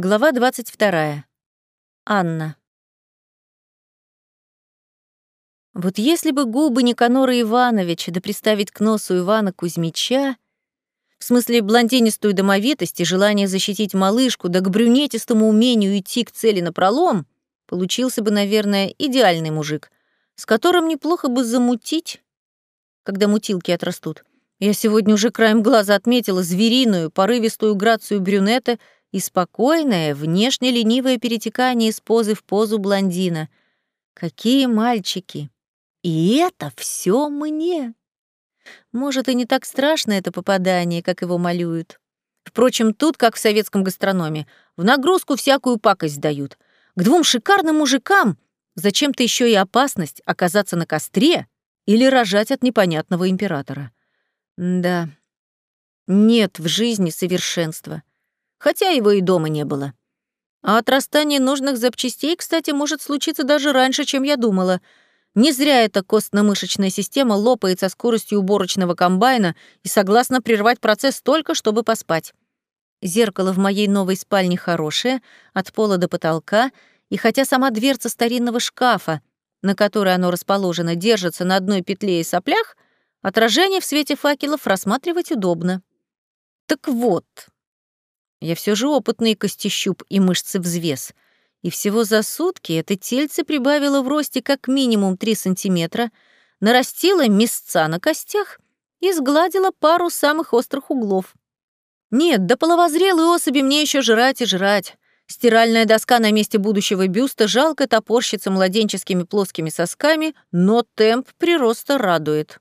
Глава 22. Анна. Вот если бы губы Никанора Ивановича да приставить к носу Ивана Кузьмича, в смысле блондинистую домовитость и желание защитить малышку, да к брюнетистому умению идти к цели напролом, получился бы, наверное, идеальный мужик, с которым неплохо бы замутить, когда мутилки отрастут. Я сегодня уже краем глаза отметила звериную, порывистую грацию брюнета — и спокойное, внешне ленивое перетекание из позы в позу блондина. Какие мальчики! И это все мне! Может, и не так страшно это попадание, как его малюют. Впрочем, тут, как в советском гастрономе, в нагрузку всякую пакость дают. К двум шикарным мужикам зачем-то еще и опасность оказаться на костре или рожать от непонятного императора. Да, нет в жизни совершенства хотя его и дома не было. А отрастание нужных запчастей, кстати, может случиться даже раньше, чем я думала. Не зря эта костно-мышечная система лопает со скоростью уборочного комбайна и согласна прервать процесс только, чтобы поспать. Зеркало в моей новой спальне хорошее, от пола до потолка, и хотя сама дверца старинного шкафа, на которой оно расположено, держится на одной петле и соплях, отражение в свете факелов рассматривать удобно. Так вот, я все же опытный костищуп и мышцы взвес. И всего за сутки это тельце прибавило в росте как минимум 3 сантиметра, нарастило мясца на костях и сгладило пару самых острых углов. Нет, до половозрелой особи мне еще жрать и жрать. Стиральная доска на месте будущего бюста жалко топорщится младенческими плоскими сосками, но темп прироста радует.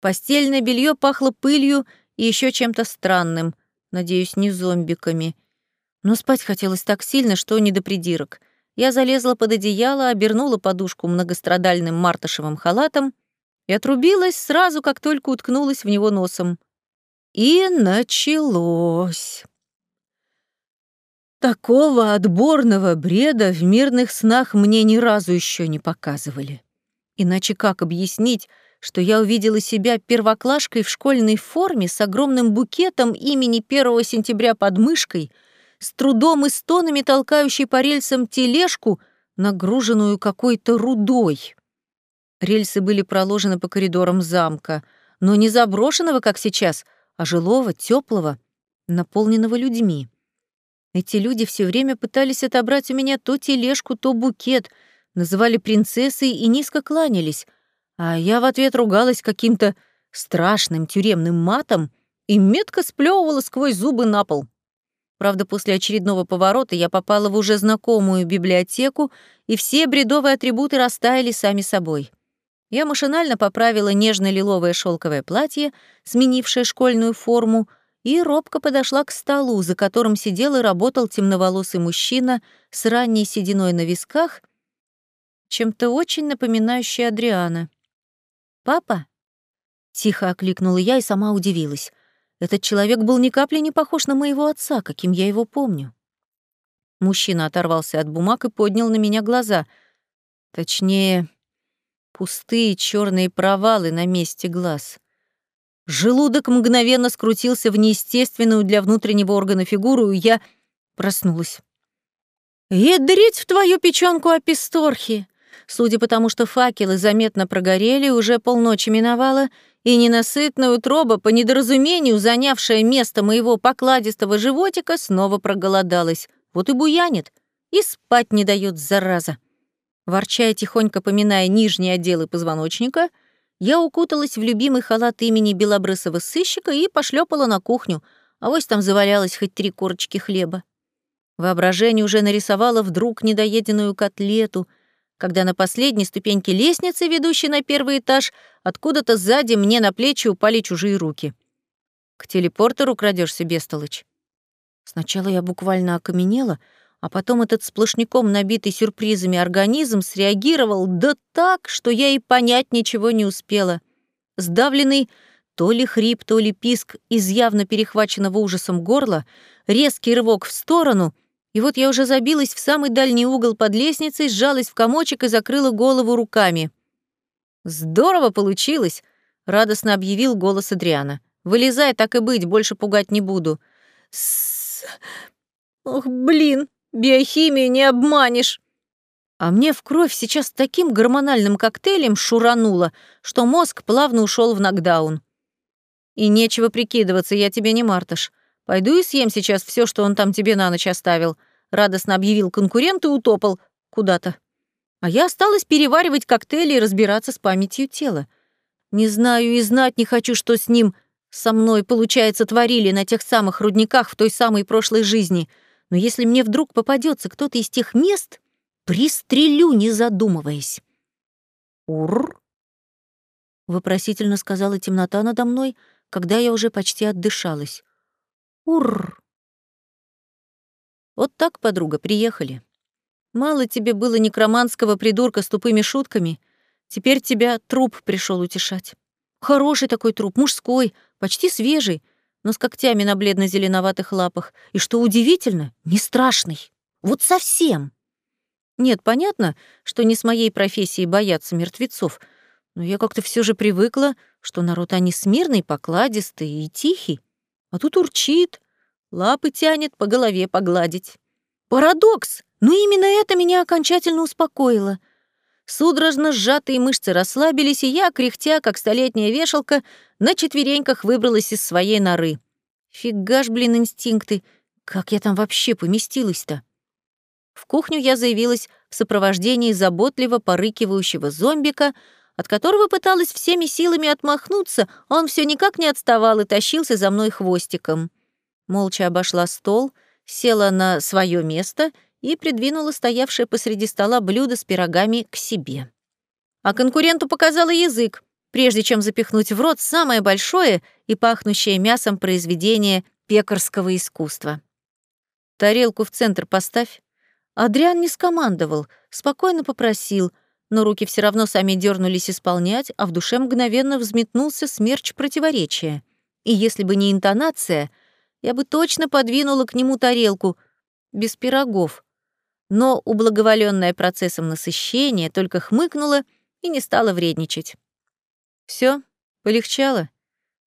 Постельное белье пахло пылью и еще чем-то странным — Надеюсь, не зомбиками. Но спать хотелось так сильно, что не до придирок. Я залезла под одеяло, обернула подушку многострадальным мартышевым халатом и отрубилась сразу, как только уткнулась в него носом. И началось. Такого отборного бреда в мирных снах мне ни разу еще не показывали. Иначе как объяснить, что я увидела себя первоклашкой в школьной форме с огромным букетом имени 1 сентября под мышкой, с трудом и стонами толкающей по рельсам тележку, нагруженную какой-то рудой. Рельсы были проложены по коридорам замка, но не заброшенного, как сейчас, а жилого, теплого, наполненного людьми. Эти люди все время пытались отобрать у меня то тележку, то букет, называли принцессой и низко кланялись, а я в ответ ругалась каким-то страшным тюремным матом и метко сплевывала сквозь зубы на пол. Правда, после очередного поворота я попала в уже знакомую библиотеку, и все бредовые атрибуты растаяли сами собой. Я машинально поправила нежно-лиловое шелковое платье, сменившее школьную форму, и робко подошла к столу, за которым сидел и работал темноволосый мужчина с ранней сединой на висках, чем-то очень напоминающий Адриана. «Папа?» — тихо окликнула я и сама удивилась. Этот человек был ни капли не похож на моего отца, каким я его помню. Мужчина оторвался от бумаг и поднял на меня глаза. Точнее, пустые черные провалы на месте глаз. Желудок мгновенно скрутился в неестественную для внутреннего органа фигуру, и я проснулась. «Ядрить в твою печёнку описторхи!» Судя по тому, что факелы заметно прогорели, уже полночи миновало, и ненасытная утроба, по недоразумению занявшая место моего покладистого животика, снова проголодалась. Вот и буянит, и спать не дает зараза. Ворчая тихонько поминая нижние отделы позвоночника, я укуталась в любимый халат имени белобрысого сыщика и пошлепала на кухню, а вось там завалялось хоть три корочки хлеба. Воображение уже нарисовало вдруг недоеденную котлету — когда на последней ступеньке лестницы, ведущей на первый этаж, откуда-то сзади мне на плечи упали чужие руки. «К телепортеру крадешься, бестолочь?» Сначала я буквально окаменела, а потом этот сплошняком набитый сюрпризами организм среагировал да так, что я и понять ничего не успела. Сдавленный то ли хрип, то ли писк из явно перехваченного ужасом горла, резкий рывок в сторону — и вот я уже забилась в самый дальний угол под лестницей, сжалась в комочек и закрыла голову руками. «Здорово получилось!» — радостно объявил голос Адриана. «Вылезай, так и быть, больше пугать не буду». «С...» Ох, блин, биохимию не обманешь. А мне в кровь сейчас таким гормональным коктейлем шурануло, что мозг плавно ушел в нокдаун. И нечего прикидываться, я тебе не Мартыш. Пойду и съем сейчас все, что он там тебе на ночь оставил. Радостно объявил конкурент и утопал куда-то. А я осталась переваривать коктейли и разбираться с памятью тела. Не знаю и знать не хочу, что с ним со мной, получается, творили на тех самых рудниках в той самой прошлой жизни. Но если мне вдруг попадется кто-то из тех мест, Пристрелю, не задумываясь. «Ур!» — вопросительно сказала темнота надо мной, когда я уже почти отдышалась. «Ур!» Вот так, подруга, приехали. Мало тебе было некроманского придурка с тупыми шутками, теперь тебя труп пришел утешать. Хороший такой труп, мужской, почти свежий, но с когтями на бледно-зеленоватых лапах. И что удивительно, не страшный. Вот совсем. Нет, понятно, что не с моей профессией бояться мертвецов, но я как-то все же привыкла, что народ они смирный, покладистый и тихий, а тут урчит, лапы тянет по голове погладить. Парадокс! Но именно это меня окончательно успокоило. Судорожно сжатые мышцы расслабились, и я, кряхтя, как столетняя вешалка, на четвереньках выбралась из своей норы. Фига ж, блин, инстинкты, как я там вообще поместилась-то? В кухню я заявилась в сопровождении заботливо порыкивающего зомбика, от которого пыталась всеми силами отмахнуться, он все никак не отставал и тащился за мной хвостиком. Молча обошла стол, села на свое место и придвинула стоявшее посреди стола блюдо с пирогами к себе. А конкуренту показала язык, прежде чем запихнуть в рот самое большое и пахнущее мясом произведение пекарского искусства. «Тарелку в центр поставь», Адриан не скомандовал, спокойно попросил, но руки все равно сами дернулись исполнять, а в душе мгновенно взметнулся смерч противоречия. И если бы не интонация, я бы точно подвинула к нему тарелку, без пирогов. Но ублаговоленная процессом насыщения только хмыкнула и не стала вредничать. Все, полегчало?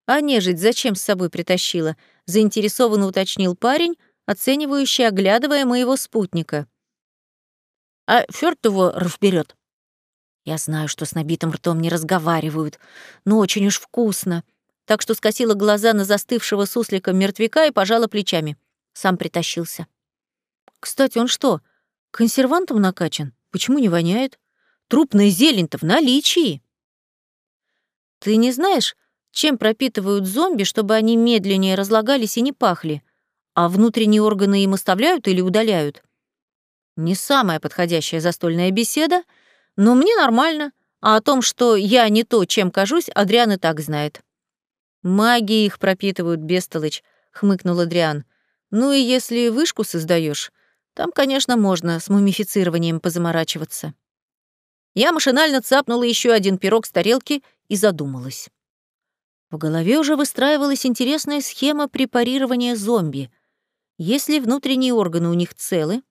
А нежить зачем с собой притащила? Заинтересованно уточнил парень, оценивающий, оглядывая моего спутника а черт его разберет. Я знаю, что с набитым ртом не разговаривают, но очень уж вкусно. Так что скосила глаза на застывшего суслика мертвяка и пожала плечами. Сам притащился. Кстати, он что, консервантом накачан? Почему не воняет? Трупная зелень-то в наличии. Ты не знаешь, чем пропитывают зомби, чтобы они медленнее разлагались и не пахли? А внутренние органы им оставляют или удаляют? Не самая подходящая застольная беседа, но мне нормально, а о том, что я не то, чем кажусь, Адриан и так знает. «Маги их пропитывают, бестолочь», — хмыкнул Адриан. «Ну и если вышку создаешь, там, конечно, можно с мумифицированием позаморачиваться». Я машинально цапнула еще один пирог с тарелки и задумалась. В голове уже выстраивалась интересная схема препарирования зомби. Если внутренние органы у них целы,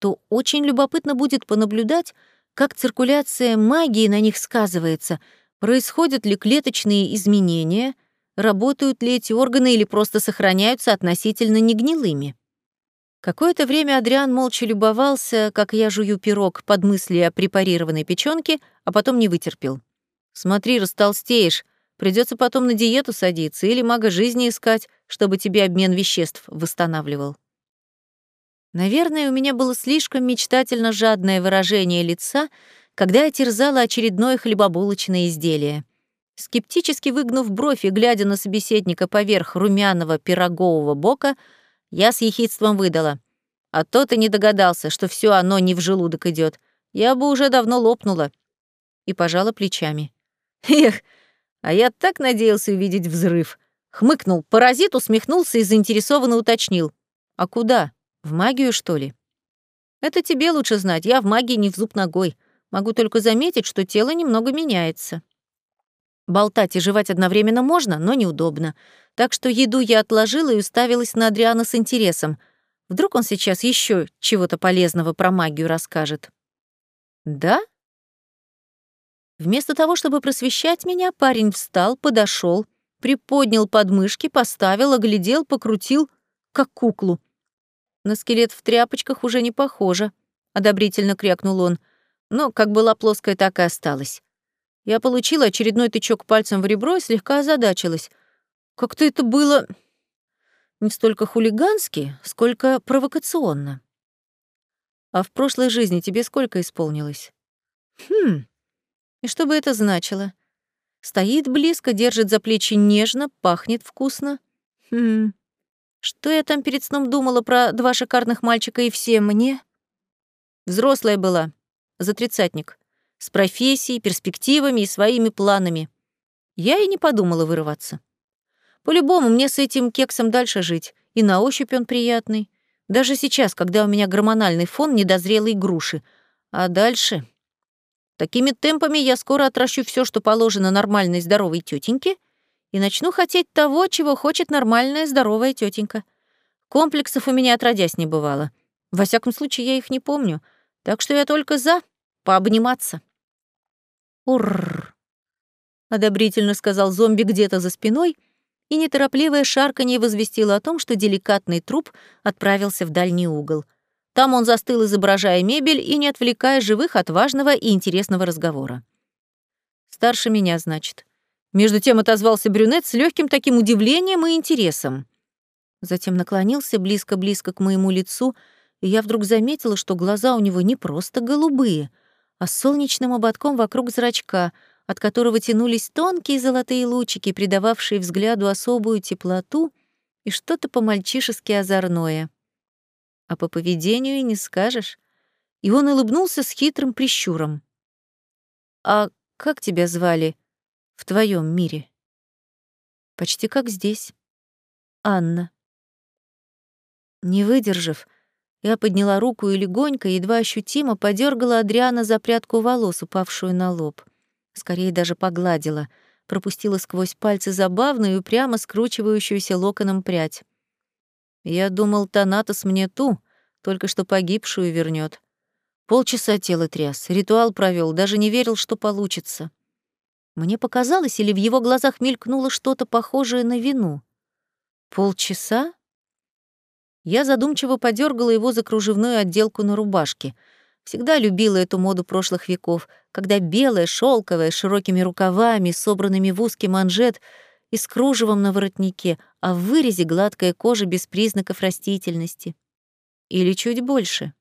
то очень любопытно будет понаблюдать, как циркуляция магии на них сказывается, происходят ли клеточные изменения, работают ли эти органы или просто сохраняются относительно негнилыми. Какое-то время Адриан молча любовался, как я жую пирог под мысли о препарированной печёнке, а потом не вытерпел. «Смотри, растолстеешь, придется потом на диету садиться или мага жизни искать, чтобы тебе обмен веществ восстанавливал». Наверное, у меня было слишком мечтательно жадное выражение лица, когда я терзала очередное хлебобулочное изделие. Скептически выгнув бровь и глядя на собеседника поверх румяного пирогового бока, я с ехидством выдала. А то ты не догадался, что все оно не в желудок идет. Я бы уже давно лопнула. И пожала плечами. Эх, а я так надеялся увидеть взрыв. Хмыкнул паразит, усмехнулся и заинтересованно уточнил. А куда? В магию, что ли? Это тебе лучше знать, я в магии не в зуб ногой. Могу только заметить, что тело немного меняется. Болтать и жевать одновременно можно, но неудобно. Так что еду я отложила и уставилась на Адриана с интересом. Вдруг он сейчас еще чего-то полезного про магию расскажет. Да? Вместо того, чтобы просвещать меня, парень встал, подошел, приподнял подмышки, поставил, оглядел, покрутил, как куклу, На скелет в тряпочках уже не похоже, одобрительно крякнул он. Но как была плоская, так и осталась. Я получила очередной тычок пальцем в ребро и слегка озадачилась. Как-то это было не столько хулигански, сколько провокационно. А в прошлой жизни тебе сколько исполнилось? Хм. И что бы это значило? Стоит близко, держит за плечи нежно, пахнет вкусно. Хм. Что я там перед сном думала про два шикарных мальчика и все мне? Взрослая была, за тридцатник, с профессией, перспективами и своими планами. Я и не подумала вырываться. По-любому мне с этим кексом дальше жить, и на ощупь он приятный. Даже сейчас, когда у меня гормональный фон недозрелой груши. А дальше... Такими темпами я скоро отращу все, что положено нормальной здоровой тетеньке, и начну хотеть того, чего хочет нормальная здоровая тетенька. Комплексов у меня отродясь не бывало. Во всяком случае, я их не помню. Так что я только за пообниматься. «Урррр!» — одобрительно сказал зомби где-то за спиной — и неторопливое шарканье возвестило о том, что деликатный труп отправился в дальний угол. Там он застыл, изображая мебель и не отвлекая живых от важного и интересного разговора. «Старше меня, значит». Между тем отозвался брюнет с легким таким удивлением и интересом. Затем наклонился близко-близко к моему лицу, и я вдруг заметила, что глаза у него не просто голубые, а с солнечным ободком вокруг зрачка — от которого тянулись тонкие золотые лучики, придававшие взгляду особую теплоту и что-то по-мальчишески озорное. А по поведению и не скажешь. И он улыбнулся с хитрым прищуром. «А как тебя звали в твоем мире?» «Почти как здесь. Анна». Не выдержав, я подняла руку и легонько, едва ощутимо подергала Адриана за прядку волос, упавшую на лоб скорее даже погладила, пропустила сквозь пальцы забавную и прямо скручивающуюся локоном прядь. Я думал, Танатос мне ту, только что погибшую вернет. Полчаса тело тряс, ритуал провел, даже не верил, что получится. Мне показалось, или в его глазах мелькнуло что-то похожее на вину. Полчаса? Я задумчиво подергала его за кружевную отделку на рубашке — Всегда любила эту моду прошлых веков, когда белая, шелковая, с широкими рукавами, собранными в узкий манжет и с кружевом на воротнике, а в вырезе гладкая кожа без признаков растительности. Или чуть больше.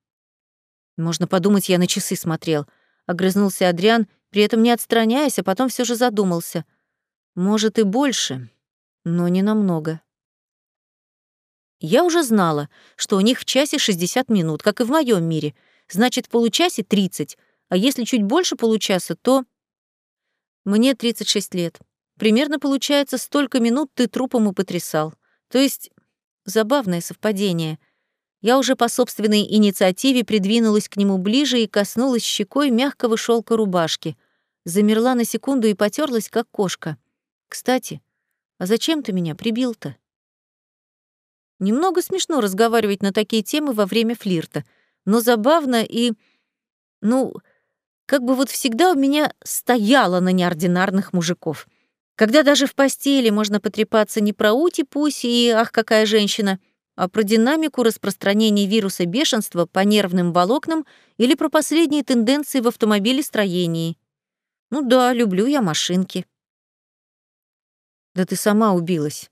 Можно подумать, я на часы смотрел. Огрызнулся Адриан, при этом не отстраняясь, а потом все же задумался. Может, и больше, но не намного. Я уже знала, что у них в часе 60 минут, как и в моем мире — значит, получасе 30, а если чуть больше получаса, то... Мне 36 лет. Примерно получается, столько минут ты трупом и потрясал. То есть, забавное совпадение. Я уже по собственной инициативе придвинулась к нему ближе и коснулась щекой мягкого шелка рубашки. Замерла на секунду и потерлась, как кошка. Кстати, а зачем ты меня прибил-то? Немного смешно разговаривать на такие темы во время флирта — но забавно и... Ну, как бы вот всегда у меня стояло на неординарных мужиков. Когда даже в постели можно потрепаться не про ути-пуси и «ах, какая женщина», а про динамику распространения вируса бешенства по нервным волокнам или про последние тенденции в автомобилестроении. Ну да, люблю я машинки. Да ты сама убилась.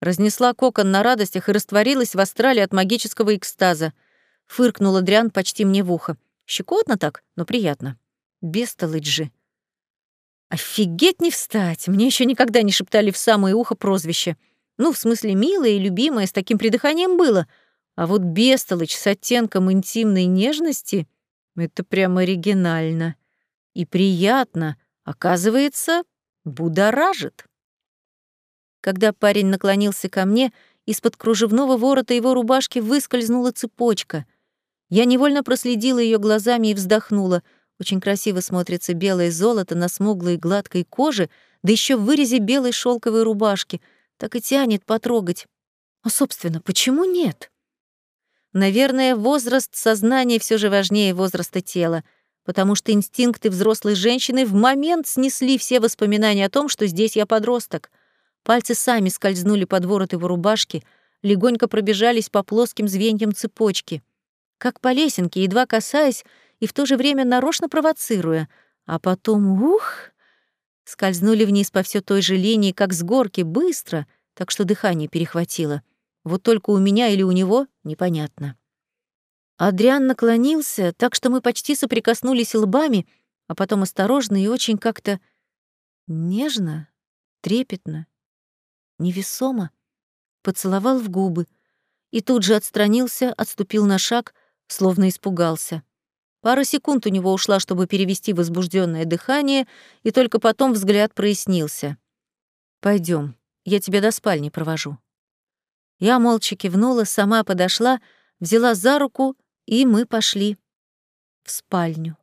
Разнесла кокон на радостях и растворилась в астрале от магического экстаза — Фыркнула Дрян почти мне в ухо. Щекотно так, но приятно. Бестолочь же. Офигеть не встать! Мне еще никогда не шептали в самое ухо прозвище. Ну, в смысле, милое и любимое, с таким придыханием было. А вот бестолочь с оттенком интимной нежности — это прямо оригинально. И приятно, оказывается, будоражит. Когда парень наклонился ко мне, из-под кружевного ворота его рубашки выскользнула цепочка. Я невольно проследила ее глазами и вздохнула. Очень красиво смотрится белое золото на смуглой гладкой коже, да еще в вырезе белой шелковой рубашки. Так и тянет потрогать. А, собственно, почему нет? Наверное, возраст сознания все же важнее возраста тела, потому что инстинкты взрослой женщины в момент снесли все воспоминания о том, что здесь я подросток. Пальцы сами скользнули под ворот его рубашки — легонько пробежались по плоским звеньям цепочки. Как по лесенке, едва касаясь и в то же время нарочно провоцируя. А потом, ух, скользнули вниз по все той же линии, как с горки, быстро, так что дыхание перехватило. Вот только у меня или у него — непонятно. Адриан наклонился, так что мы почти соприкоснулись лбами, а потом осторожно и очень как-то нежно, трепетно, невесомо поцеловал в губы и тут же отстранился, отступил на шаг, словно испугался. Пара секунд у него ушла, чтобы перевести возбужденное дыхание, и только потом взгляд прояснился. Пойдем, я тебя до спальни провожу. Я молча кивнула, сама подошла, взяла за руку, и мы пошли в спальню.